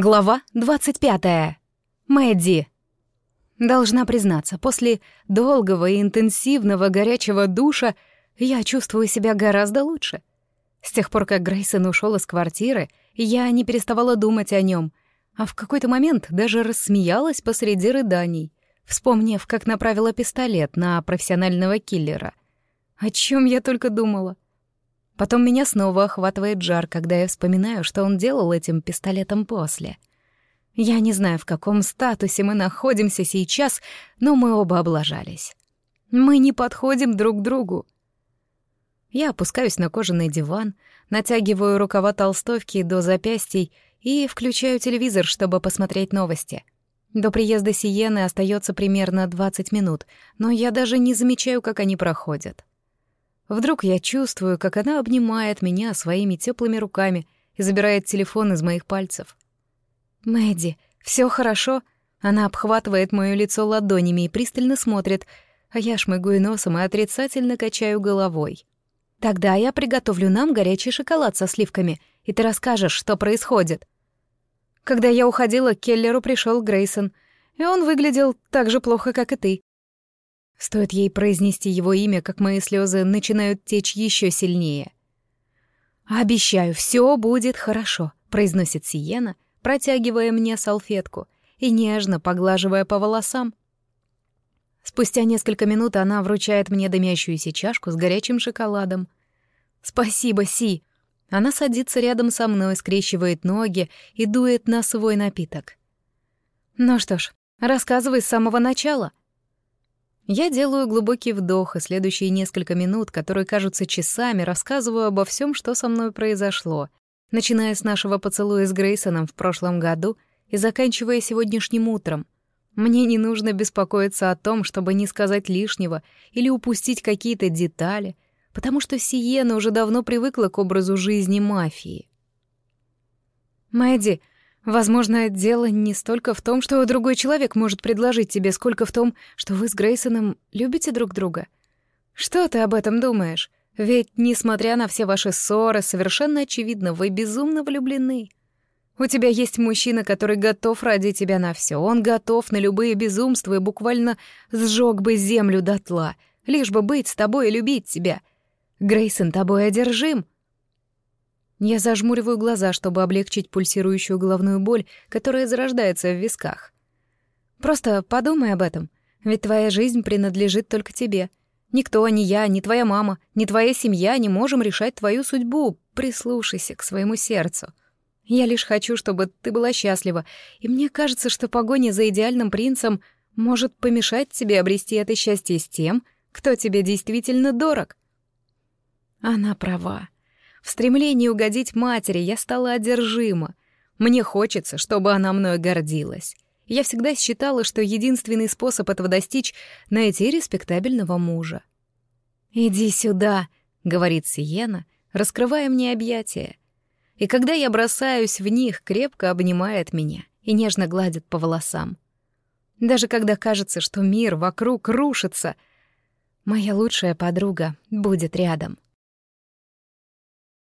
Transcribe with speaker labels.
Speaker 1: Глава 25. Мэдди. Должна признаться, после долгого и интенсивного горячего душа я чувствую себя гораздо лучше. С тех пор, как Грейсон ушел из квартиры, я не переставала думать о нем, а в какой-то момент даже рассмеялась посреди рыданий, вспомнив, как направила пистолет на профессионального киллера. О чем я только думала. Потом меня снова охватывает жар, когда я вспоминаю, что он делал этим пистолетом после. Я не знаю, в каком статусе мы находимся сейчас, но мы оба облажались. Мы не подходим друг к другу. Я опускаюсь на кожаный диван, натягиваю рукава толстовки до запястий и включаю телевизор, чтобы посмотреть новости. До приезда Сиены остается примерно 20 минут, но я даже не замечаю, как они проходят. Вдруг я чувствую, как она обнимает меня своими теплыми руками и забирает телефон из моих пальцев. «Мэдди, все хорошо?» Она обхватывает моё лицо ладонями и пристально смотрит, а я шмыгаю носом и отрицательно качаю головой. «Тогда я приготовлю нам горячий шоколад со сливками, и ты расскажешь, что происходит». Когда я уходила, к Келлеру пришел Грейсон, и он выглядел так же плохо, как и ты. Стоит ей произнести его имя, как мои слезы начинают течь еще сильнее. «Обещаю, все будет хорошо», — произносит Сиена, протягивая мне салфетку и нежно поглаживая по волосам. Спустя несколько минут она вручает мне дымящуюся чашку с горячим шоколадом. «Спасибо, Си!» Она садится рядом со мной, скрещивает ноги и дует на свой напиток. «Ну что ж, рассказывай с самого начала», я делаю глубокий вдох, и следующие несколько минут, которые кажутся часами, рассказываю обо всем, что со мной произошло, начиная с нашего поцелуя с Грейсоном в прошлом году и заканчивая сегодняшним утром. Мне не нужно беспокоиться о том, чтобы не сказать лишнего или упустить какие-то детали, потому что Сиена уже давно привыкла к образу жизни мафии. «Мэдди, Возможно, дело не столько в том, что другой человек может предложить тебе, сколько в том, что вы с Грейсоном любите друг друга. Что ты об этом думаешь? Ведь, несмотря на все ваши ссоры, совершенно очевидно, вы безумно влюблены. У тебя есть мужчина, который готов ради тебя на все. Он готов на любые безумства и буквально сжег бы землю дотла, лишь бы быть с тобой и любить тебя. Грейсон тобой одержим. Я зажмуриваю глаза, чтобы облегчить пульсирующую головную боль, которая зарождается в висках. Просто подумай об этом, ведь твоя жизнь принадлежит только тебе. Никто, ни я, ни твоя мама, ни твоя семья не можем решать твою судьбу. Прислушайся к своему сердцу. Я лишь хочу, чтобы ты была счастлива, и мне кажется, что погоня за идеальным принцем может помешать тебе обрести это счастье с тем, кто тебе действительно дорог. Она права. В стремлении угодить матери я стала одержима. Мне хочется, чтобы она мной гордилась. Я всегда считала, что единственный способ этого достичь — найти респектабельного мужа. «Иди сюда», — говорит Сиена, раскрывая мне объятия. И когда я бросаюсь в них, крепко обнимает меня и нежно гладит по волосам. Даже когда кажется, что мир вокруг рушится, моя лучшая подруга будет рядом.